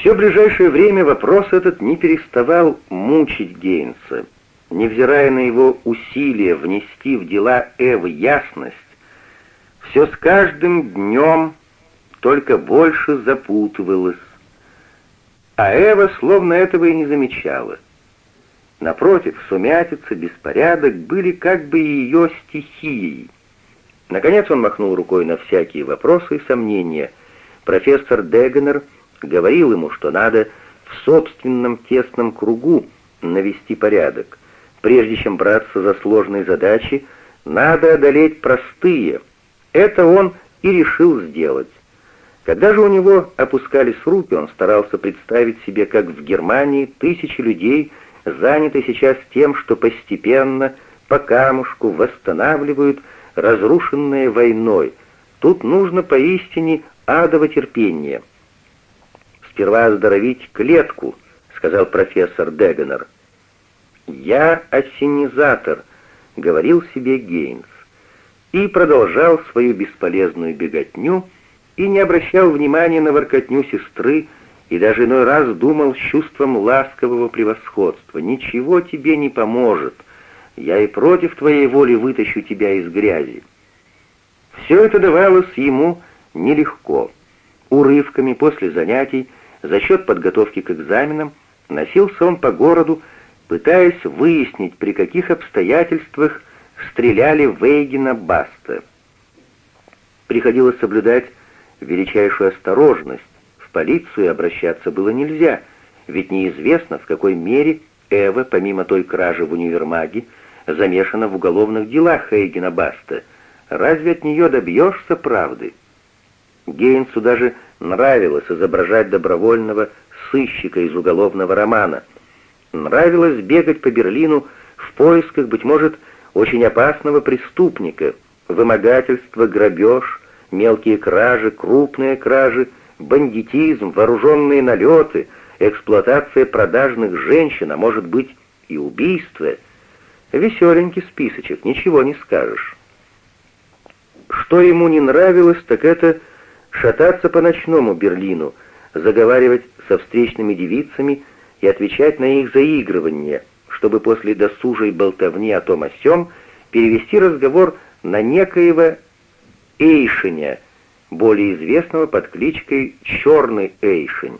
Все ближайшее время вопрос этот не переставал мучить Гейнса. Невзирая на его усилия внести в дела Эвы ясность, все с каждым днем только больше запутывалось. А Эва словно этого и не замечала. Напротив, сумятица, беспорядок были как бы ее стихией. Наконец он махнул рукой на всякие вопросы и сомнения. Профессор Дегенер говорил ему, что надо в собственном тесном кругу навести порядок. Прежде чем браться за сложные задачи, надо одолеть простые. Это он и решил сделать. Когда же у него опускались руки, он старался представить себе, как в Германии тысячи людей заняты сейчас тем, что постепенно, по камушку, восстанавливают разрушенное войной. Тут нужно поистине адово терпение. «Сперва оздоровить клетку», — сказал профессор Дегенер. «Я осенизатор», — говорил себе Гейнс, и продолжал свою бесполезную беготню и не обращал внимания на воркотню сестры, и даже иной раз думал с чувством ласкового превосходства. «Ничего тебе не поможет. Я и против твоей воли вытащу тебя из грязи». Все это давалось ему нелегко. Урывками после занятий, за счет подготовки к экзаменам, носился он по городу, пытаясь выяснить, при каких обстоятельствах стреляли Вейгина Баста. Приходилось соблюдать величайшую осторожность. В полицию обращаться было нельзя, ведь неизвестно, в какой мере Эва, помимо той кражи в универмаге, замешана в уголовных делах Хейгена Баста. Разве от нее добьешься правды? Гейнсу даже нравилось изображать добровольного сыщика из уголовного романа — Нравилось бегать по Берлину в поисках, быть может, очень опасного преступника, вымогательство, грабеж, мелкие кражи, крупные кражи, бандитизм, вооруженные налеты, эксплуатация продажных женщин, а может быть и убийство. Веселенький списочек, ничего не скажешь. Что ему не нравилось, так это шататься по ночному Берлину, заговаривать со встречными девицами, и отвечать на их заигрывание, чтобы после досужей болтовни о том о сём перевести разговор на некоего Эйшеня, более известного под кличкой «Черный Эйшень».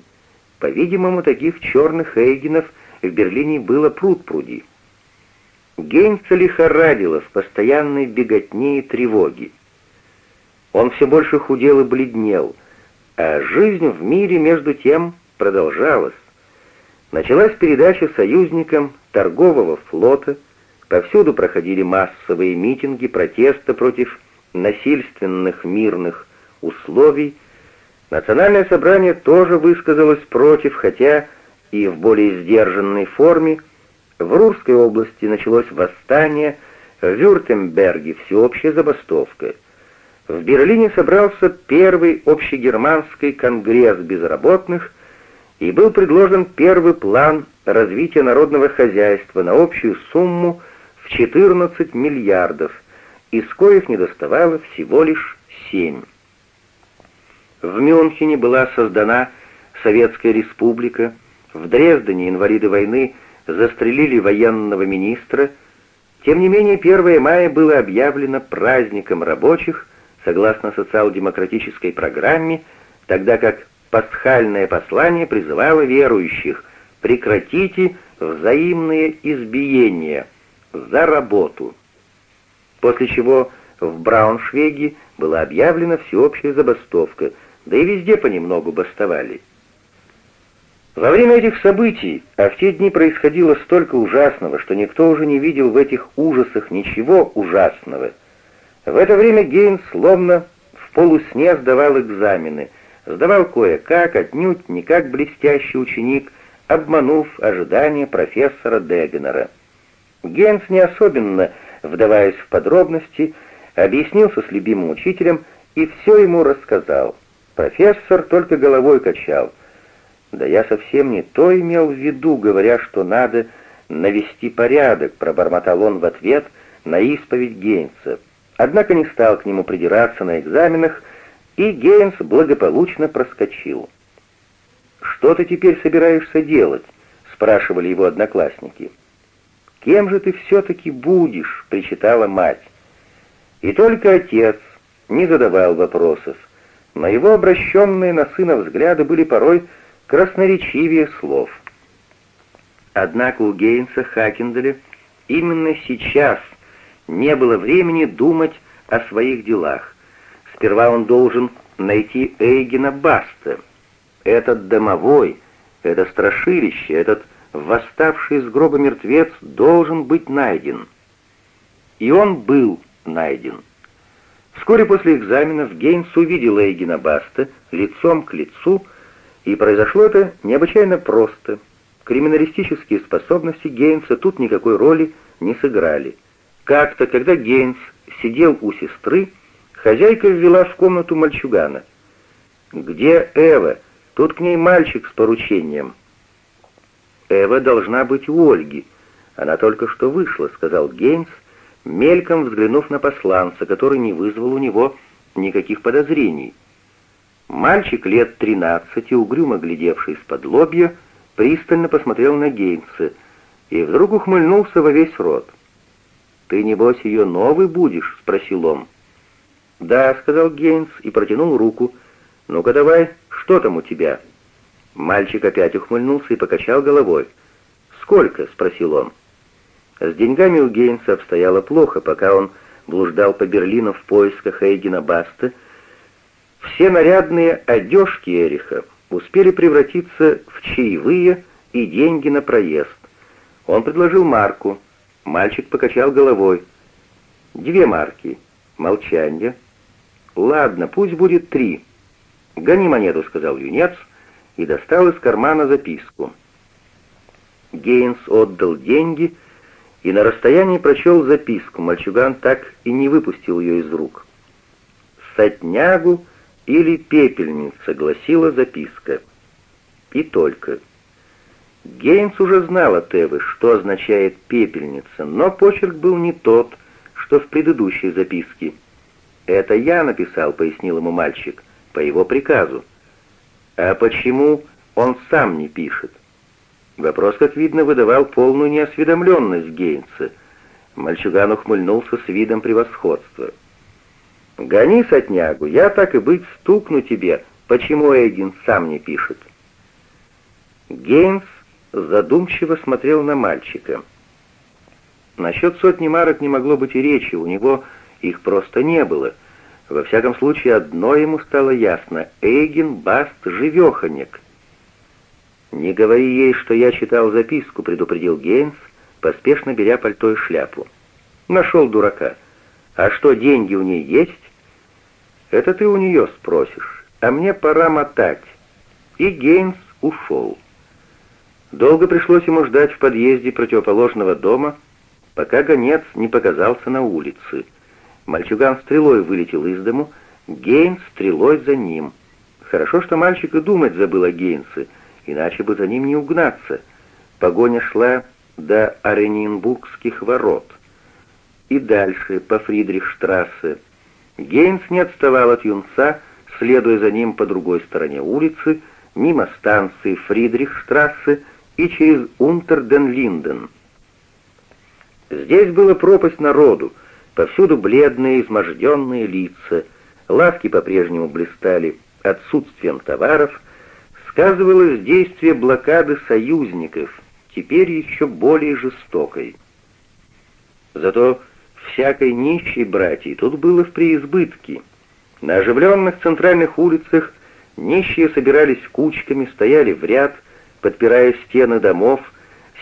По-видимому, таких черных Эйгенов в Берлине было пруд-пруди. Гейнца лихорадило в постоянной беготне и тревоге. Он все больше худел и бледнел, а жизнь в мире между тем продолжалась. Началась передача союзникам торгового флота, повсюду проходили массовые митинги протеста против насильственных мирных условий. Национальное собрание тоже высказалось против, хотя и в более сдержанной форме. В Рурской области началось восстание, в Вюртемберге всеобщая забастовка. В Берлине собрался первый общегерманский конгресс безработных, и был предложен первый план развития народного хозяйства на общую сумму в 14 миллиардов, из коих недоставало всего лишь 7. В Мюнхене была создана Советская Республика, в Дрездене инвалиды войны застрелили военного министра, тем не менее 1 мая было объявлено праздником рабочих согласно социал-демократической программе, тогда как пасхальное послание призывало верующих «прекратите взаимные избиения за работу», после чего в Брауншвейге была объявлена всеобщая забастовка, да и везде понемногу бастовали. Во время этих событий, а в те дни происходило столько ужасного, что никто уже не видел в этих ужасах ничего ужасного, в это время Гейн словно в полусне сдавал экзамены — сдавал кое-как, отнюдь не как блестящий ученик, обманув ожидания профессора Дегенера. Генс не особенно, вдаваясь в подробности, объяснился с любимым учителем и все ему рассказал. Профессор только головой качал. «Да я совсем не то имел в виду, говоря, что надо навести порядок», пробормотал он в ответ на исповедь Гейнса. Однако не стал к нему придираться на экзаменах, и Гейнс благополучно проскочил. «Что ты теперь собираешься делать?» — спрашивали его одноклассники. «Кем же ты все-таки будешь?» — причитала мать. И только отец не задавал вопросов, но его обращенные на сына взгляды были порой красноречивее слов. Однако у Гейнса Хакенделя именно сейчас не было времени думать о своих делах. Сперва он должен найти Эйгена Баста. Этот домовой, это страшилище, этот восставший из гроба мертвец должен быть найден. И он был найден. Вскоре после экзаменов Гейнс увидел Эйгена Баста лицом к лицу, и произошло это необычайно просто. Криминалистические способности Гейнса тут никакой роли не сыграли. Как-то, когда Гейнс сидел у сестры, хозяйка ввела в комнату мальчугана. «Где Эва? Тут к ней мальчик с поручением». «Эва должна быть у Ольги. Она только что вышла», — сказал Гейнс, мельком взглянув на посланца, который не вызвал у него никаких подозрений. Мальчик лет тринадцати, угрюмо глядевший из-под лобья, пристально посмотрел на Гейнса и вдруг ухмыльнулся во весь рот. «Ты, небось, ее новый будешь?» — спросил он. «Да», — сказал Гейнс и протянул руку. «Ну-ка давай, что там у тебя?» Мальчик опять ухмыльнулся и покачал головой. «Сколько?» — спросил он. С деньгами у Гейнса обстояло плохо, пока он блуждал по Берлину в поисках Эйгена Баста. Все нарядные одежки Эриха успели превратиться в чаевые и деньги на проезд. Он предложил марку. Мальчик покачал головой. «Две марки. Молчание». «Ладно, пусть будет три». «Гони монету», — сказал юнец, и достал из кармана записку. Гейнс отдал деньги — и на расстоянии прочел записку. Мальчуган так и не выпустил ее из рук. «Сотнягу или пепельница», — гласила записка. И только. Гейнс уже знал от Эвы, что означает «пепельница», но почерк был не тот, что в предыдущей записке. «Это я написал», — пояснил ему мальчик, — «по его приказу». «А почему он сам не пишет?» Вопрос, как видно, выдавал полную неосведомленность Гейнса. Мальчуган ухмыльнулся с видом превосходства. «Гони сотнягу, я так и быть стукну тебе, почему Эйгин сам не пишет». Гейнс задумчиво смотрел на мальчика. Насчет сотни марок не могло быть и речи, у него их просто не было. Во всяком случае, одно ему стало ясно — Эйген Баст живеханек — «Не говори ей, что я читал записку», — предупредил Гейнс, поспешно беря пальто и шляпу. «Нашел дурака. А что, деньги у ней есть?» «Это ты у нее спросишь, а мне пора мотать». И Гейнс ушел. Долго пришлось ему ждать в подъезде противоположного дома, пока гонец не показался на улице. Мальчуган стрелой вылетел из дому, Гейнс стрелой за ним. Хорошо, что мальчик и думать забыл о Гейнсе — иначе бы за ним не угнаться. Погоня шла до Оренинбургских ворот. И дальше, по Фридрихштрассе. Гейнс не отставал от юнца, следуя за ним по другой стороне улицы, мимо станции Фридрихштрассе и через Унтерден-Линден. Здесь была пропасть народу, повсюду бледные, изможденные лица, лавки по-прежнему блистали отсутствием товаров, сказывалось действие блокады союзников, теперь еще более жестокой. Зато всякой нищей братьей тут было в преизбытке. На оживленных центральных улицах нищие собирались кучками, стояли в ряд, подпирая стены домов,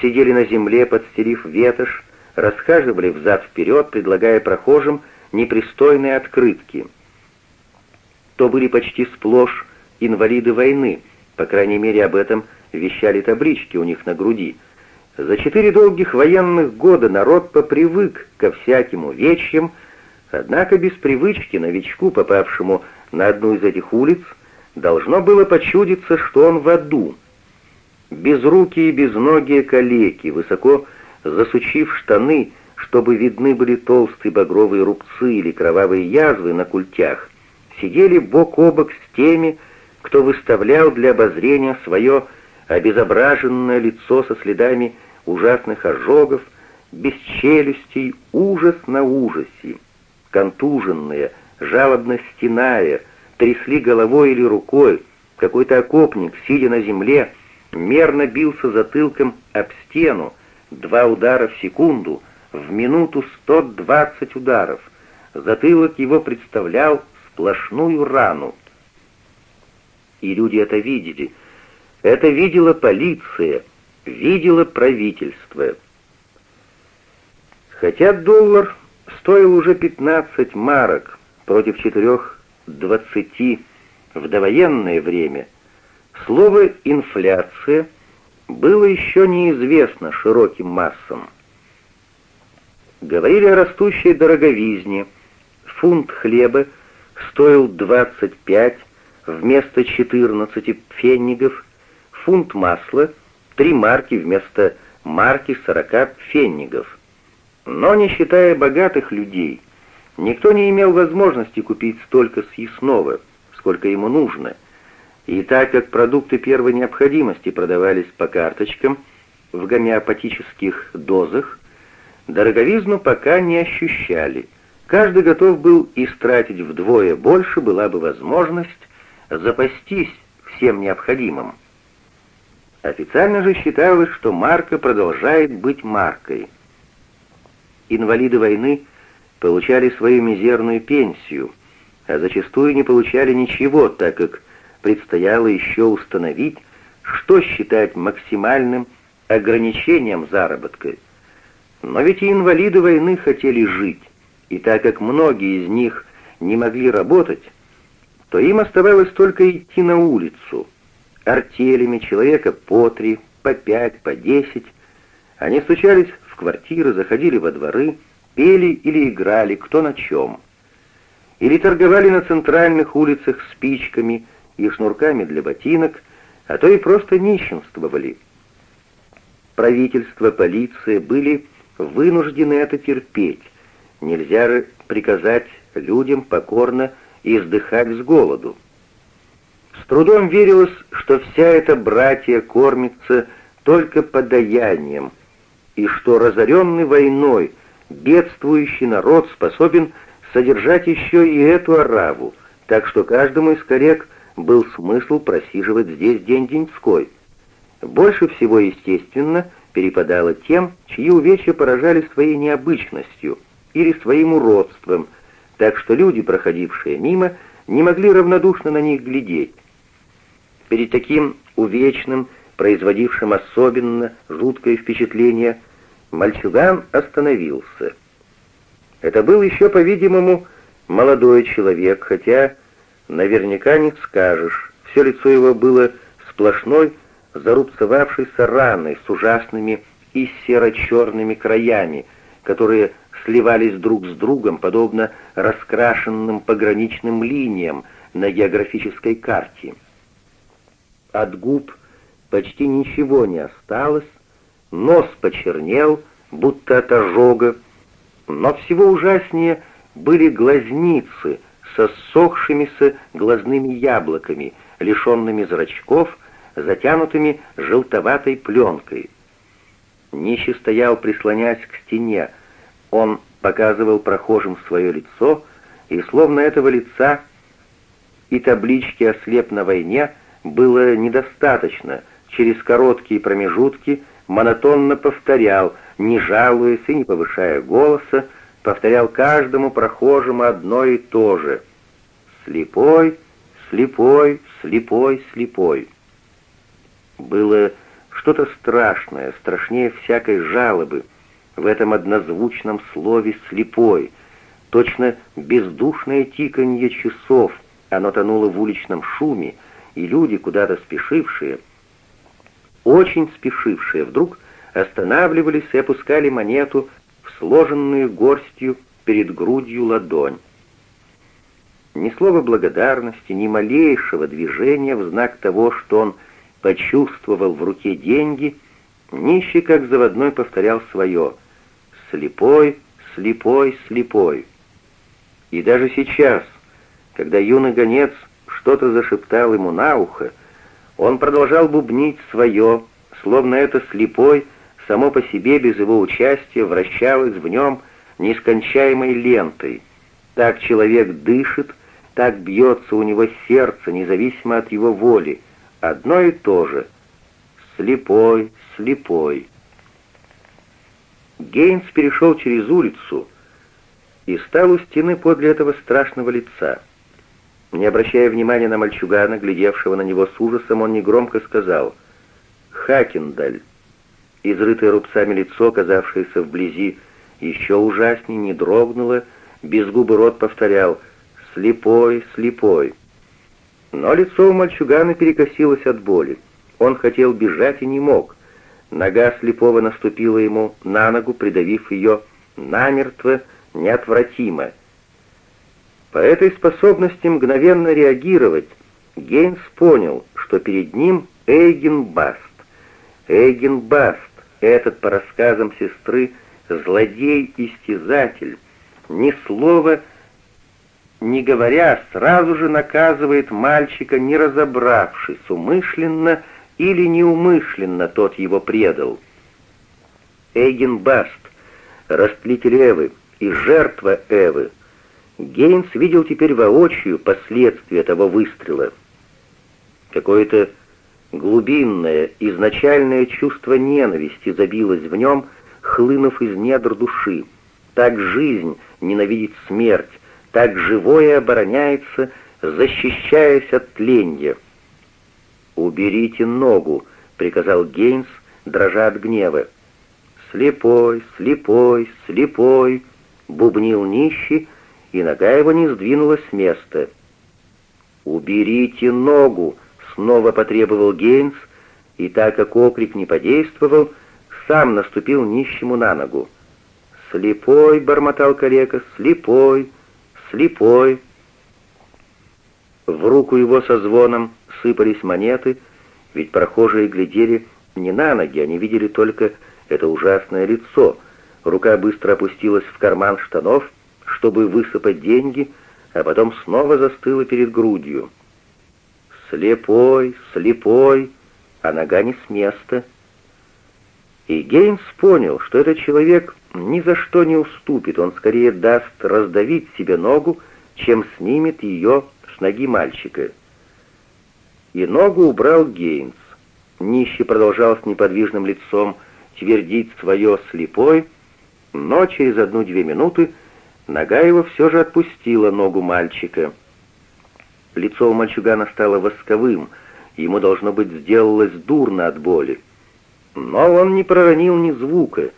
сидели на земле, подстелив ветошь, расхаживали взад-вперед, предлагая прохожим непристойные открытки. То были почти сплошь инвалиды войны — по крайней мере, об этом вещали таблички у них на груди. За четыре долгих военных года народ попривык ко всяким увечьям, однако без привычки новичку, попавшему на одну из этих улиц, должно было почудиться, что он в аду. Безрукие и безногие калеки, высоко засучив штаны, чтобы видны были толстые багровые рубцы или кровавые язвы на культях, сидели бок о бок с теми, кто выставлял для обозрения свое обезображенное лицо со следами ужасных ожогов, без челюстей, ужас на ужасе. Контуженные, жалобно стеная, трясли головой или рукой, какой-то окопник, сидя на земле, мерно бился затылком об стену, два удара в секунду, в минуту 120 ударов. Затылок его представлял сплошную рану. И люди это видели. Это видела полиция, видела правительство. Хотя доллар стоил уже 15 марок против четырех двадцати в довоенное время, слово «инфляция» было еще неизвестно широким массам. Говорили о растущей дороговизне. Фунт хлеба стоил 25 вместо 14 феннигов, фунт масла — 3 марки вместо марки 40 феннигов. Но не считая богатых людей, никто не имел возможности купить столько съестного, сколько ему нужно. И так как продукты первой необходимости продавались по карточкам в гомеопатических дозах, дороговизну пока не ощущали. Каждый готов был истратить вдвое больше, была бы возможность запастись всем необходимым. Официально же считалось, что марка продолжает быть маркой. Инвалиды войны получали свою мизерную пенсию, а зачастую не получали ничего, так как предстояло еще установить, что считать максимальным ограничением заработка. Но ведь и инвалиды войны хотели жить, и так как многие из них не могли работать, то им оставалось только идти на улицу. Артелями человека по три, по пять, по десять. Они стучались в квартиры, заходили во дворы, пели или играли, кто на чем. Или торговали на центральных улицах спичками и шнурками для ботинок, а то и просто нищенствовали. Правительство, полиция были вынуждены это терпеть. Нельзя приказать людям покорно издыхать с голоду. С трудом верилось, что вся эта братья кормится только подаянием, и что разоренный войной бедствующий народ способен содержать еще и эту ораву, так что каждому из корек был смысл просиживать здесь день-деньской. Больше всего, естественно, перепадало тем, чьи увечья поражали своей необычностью или своим уродством, так что люди, проходившие мимо, не могли равнодушно на них глядеть. Перед таким увечным, производившим особенно жуткое впечатление, мальчуган остановился. Это был еще, по-видимому, молодой человек, хотя наверняка не скажешь. Все лицо его было сплошной, зарубцевавшейся раной с ужасными и серо-черными краями, которые сливались друг с другом, подобно раскрашенным пограничным линиям на географической карте. От губ почти ничего не осталось, нос почернел, будто от ожога, но всего ужаснее были глазницы со ссохшимися глазными яблоками, лишенными зрачков, затянутыми желтоватой пленкой. Нищий стоял, прислонясь к стене, он показывал прохожим свое лицо, и словно этого лица и таблички «Ослеп на войне» было недостаточно, через короткие промежутки монотонно повторял, не жалуясь и не повышая голоса, повторял каждому прохожему одно и то же. «Слепой, слепой, слепой, слепой». Было что-то страшное, страшнее всякой жалобы, в этом однозвучном слове «слепой». Точно бездушное тиканье часов, оно тонуло в уличном шуме, и люди, куда-то спешившие, очень спешившие, вдруг останавливались и опускали монету в сложенную горстью перед грудью ладонь. Ни слова благодарности, ни малейшего движения в знак того, что он почувствовал в руке деньги, нищий как заводной повторял свое — слепой, слепой, слепой. И даже сейчас, когда юный гонец что-то зашептал ему на ухо, он продолжал бубнить свое, словно это слепой, само по себе без его участия вращалось в нем нескончаемой лентой. Так человек дышит, так бьется у него сердце, независимо от его воли. Одно и то же. Слепой, слепой. Гейнс перешел через улицу и стал у стены подле этого страшного лица. Не обращая внимания на мальчугана, глядевшего на него с ужасом, он негромко сказал «Хакендаль». Изрытое рубцами лицо, казавшееся вблизи еще ужаснее, не дрогнуло, без губы рот повторял «Слепой, слепой». Но лицо у мальчугана перекосилось от боли. Он хотел бежать и не мог. Нога слепого наступила ему на ногу, придавив ее намертво, неотвратимо. По этой способности мгновенно реагировать Гейнс понял, что перед ним Эйген Баст. Эйген Баст, этот, по рассказам сестры, злодей-истязатель, ни слова не говоря, сразу же наказывает мальчика, не разобравшись, умышленно или неумышленно тот его предал. Эйген Баст, растлитель Эвы и жертва Эвы, Гейнс видел теперь воочию последствия того выстрела. Какое-то глубинное, изначальное чувство ненависти забилось в нем, хлынув из недр души. Так жизнь ненавидит смерть, так живое обороняется, защищаясь от тленья. «Уберите ногу», — приказал Гейнс, дрожа от гнева. «Слепой, слепой, слепой», — бубнил нищий, и нога его не сдвинулась с места. «Уберите ногу!» — снова потребовал Гейнс, и так как окрик не подействовал, сам наступил нищему на ногу. «Слепой!» — бормотал калека, «слепой! Слепой!» В руку его со звоном сыпались монеты, ведь прохожие глядели не на ноги, они видели только это ужасное лицо. Рука быстро опустилась в карман штанов, чтобы высыпать деньги, а потом снова застыла перед грудью. Слепой, слепой, а нога не с места. И Гейнс понял, что этот человек ни за что не уступит, он скорее даст раздавить себе ногу, чем снимет ее с ноги мальчика. И ногу убрал Гейнс. Нищий продолжал с неподвижным лицом твердить свое слепой, но через одну-две минуты нога его все же отпустила ногу мальчика. Лицо у мальчугана стало восковым, ему, должно быть, сделалось дурно от боли. Но он не проронил ни звука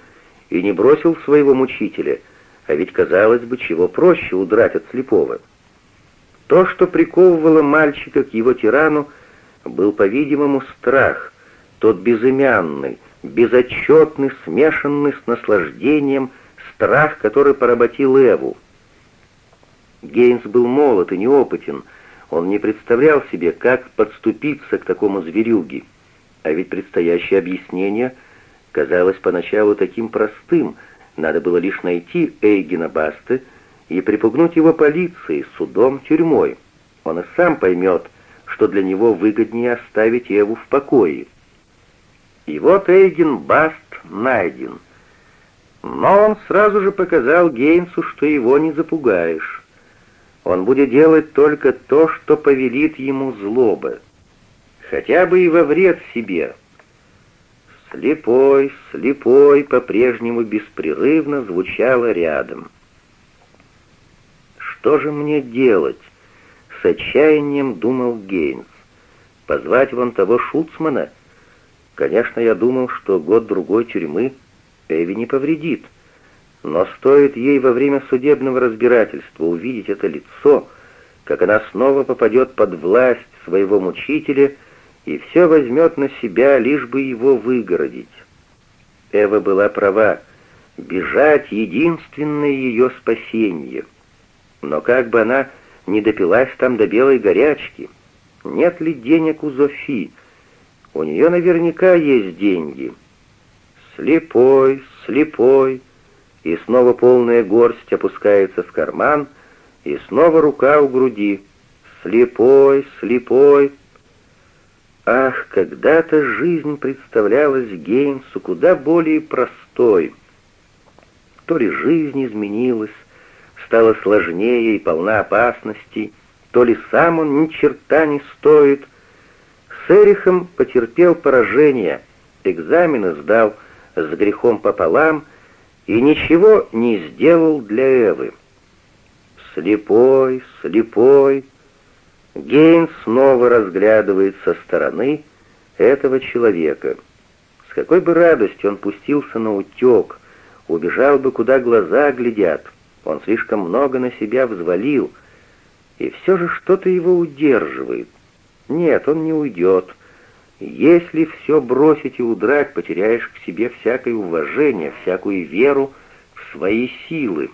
и не бросил своего мучителя, а ведь, казалось бы, чего проще удрать от слепого. То, что приковывало мальчика к его тирану, был, по-видимому, страх, тот безымянный, безотчетный, смешанный с наслаждением, страх, который поработил Эву. Гейнс был молод и неопытен, он не представлял себе, как подступиться к такому зверюге. А ведь предстоящее объяснение казалось поначалу таким простым, надо было лишь найти Эйгена Басты и припугнуть его полицией, судом, тюрьмой. Он и сам поймет, что для него выгоднее оставить Еву в покое. И вот Эйген Баст найден. Но он сразу же показал Гейнсу, что его не запугаешь. Он будет делать только то, что повелит ему злоба хотя бы и во вред себе. Слепой, слепой по-прежнему беспрерывно звучало рядом. «Что же мне делать?» — с отчаянием думал Гейнс. «Позвать вон того Шуцмана? Конечно, я думал, что год-другой тюрьмы Эви не повредит. Но стоит ей во время судебного разбирательства увидеть это лицо, как она снова попадет под власть своего мучителя — и все возьмет на себя, лишь бы его выгородить. Эва была права. Бежать — единственное ее спасение. Но как бы она не допилась там до белой горячки, нет ли денег у Зофи? У нее наверняка есть деньги. Слепой, слепой, и снова полная горсть опускается в карман, и снова рука у груди. слепой, слепой. Ах, когда-то жизнь представлялась Гейнсу куда более простой. То ли жизнь изменилась, стала сложнее и полна опасностей, то ли сам он ни черта не стоит. С Эрихом потерпел поражение, экзамены сдал с грехом пополам и ничего не сделал для Эвы. Слепой, слепой. Гейн снова разглядывает со стороны этого человека. С какой бы радостью он пустился на утек, убежал бы, куда глаза глядят. Он слишком много на себя взвалил, и все же что-то его удерживает. Нет, он не уйдет. Если все бросить и удрать, потеряешь к себе всякое уважение, всякую веру в свои силы.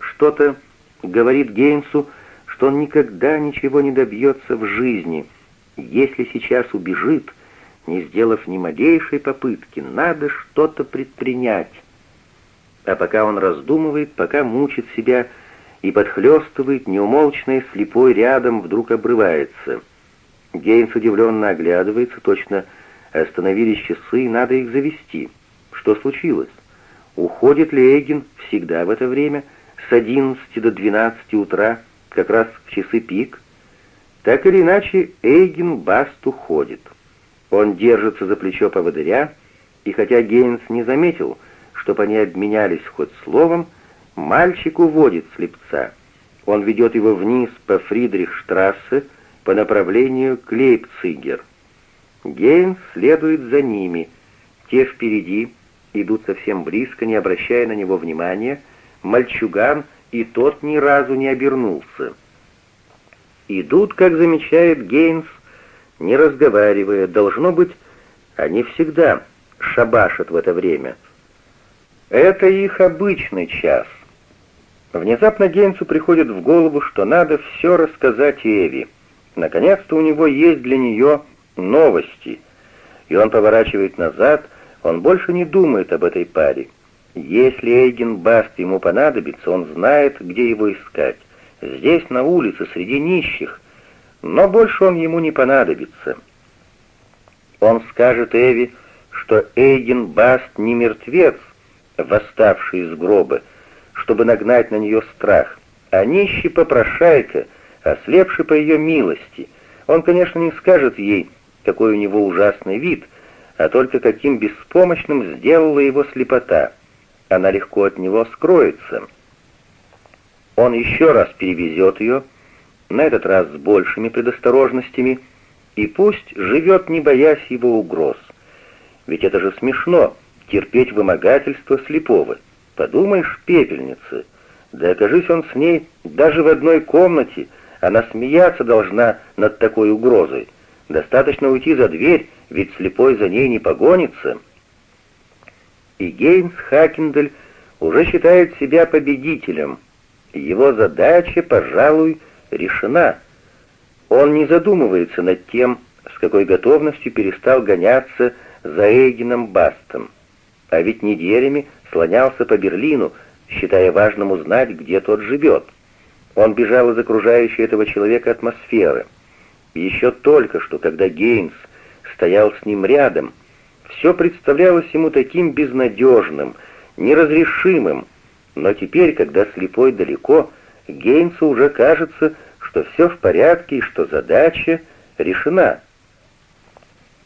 Что-то говорит Гейнсу, что он никогда ничего не добьется в жизни. Если сейчас убежит, не сделав ни малейшей попытки, надо что-то предпринять. А пока он раздумывает, пока мучит себя и подхлестывает, неумолчный слепой рядом вдруг обрывается. Гейнс удивленно оглядывается, точно остановились часы, надо их завести. Что случилось? Уходит ли Эгин всегда в это время, с 11 до 12 утра, как раз в часы пик? Так или иначе, Эйген Баст уходит. Он держится за плечо поводыря, и хотя Гейнс не заметил, чтобы они обменялись хоть словом, мальчик уводит слепца. Он ведет его вниз по Фридрихштрассе по направлению к Лейпцигер. Гейнс следует за ними. Те впереди идут совсем близко, не обращая на него внимания. Мальчуган и тот ни разу не обернулся. Идут, как замечает Гейнс, не разговаривая. Должно быть, они всегда шабашат в это время — это их обычный час. Внезапно Гейнсу приходит в голову, что надо все рассказать Эви. Наконец-то у него есть для нее новости. И он поворачивает назад, он больше не думает об этой паре. Если Эйген Баст ему понадобится, он знает, где его искать. Здесь, на улице, среди нищих. Но больше он ему не понадобится. Он скажет Эви, что Эйген Баст не мертвец, восставший из гроба, чтобы нагнать на нее страх, а нищий попрошайка, ослепший по ее милости. Он, конечно, не скажет ей, какой у него ужасный вид, а только каким беспомощным сделала его слепота. Она легко от него скроется. Он еще раз перевезет ее, на этот раз с большими предосторожностями, и пусть живет, не боясь его угроз. Ведь это же смешно, терпеть вымогательство слепого. Подумаешь, пепельница, да окажись он с ней даже в одной комнате, она смеяться должна над такой угрозой. Достаточно уйти за дверь, ведь слепой за ней не погонится. И Гейнс Хакендель уже считает себя победителем. Его задача, пожалуй, решена. Он не задумывается над тем, с какой готовностью перестал гоняться за Эйгеном Бастом а ведь неделями слонялся по Берлину, считая важным узнать, где тот живет. Он бежал из окружающей этого человека атмосферы. еще только что, когда Гейнс стоял с ним рядом, все представлялось ему таким безнадежным, неразрешимым, но теперь, когда слепой далеко, Гейнсу уже кажется, что все в порядке и что задача решена.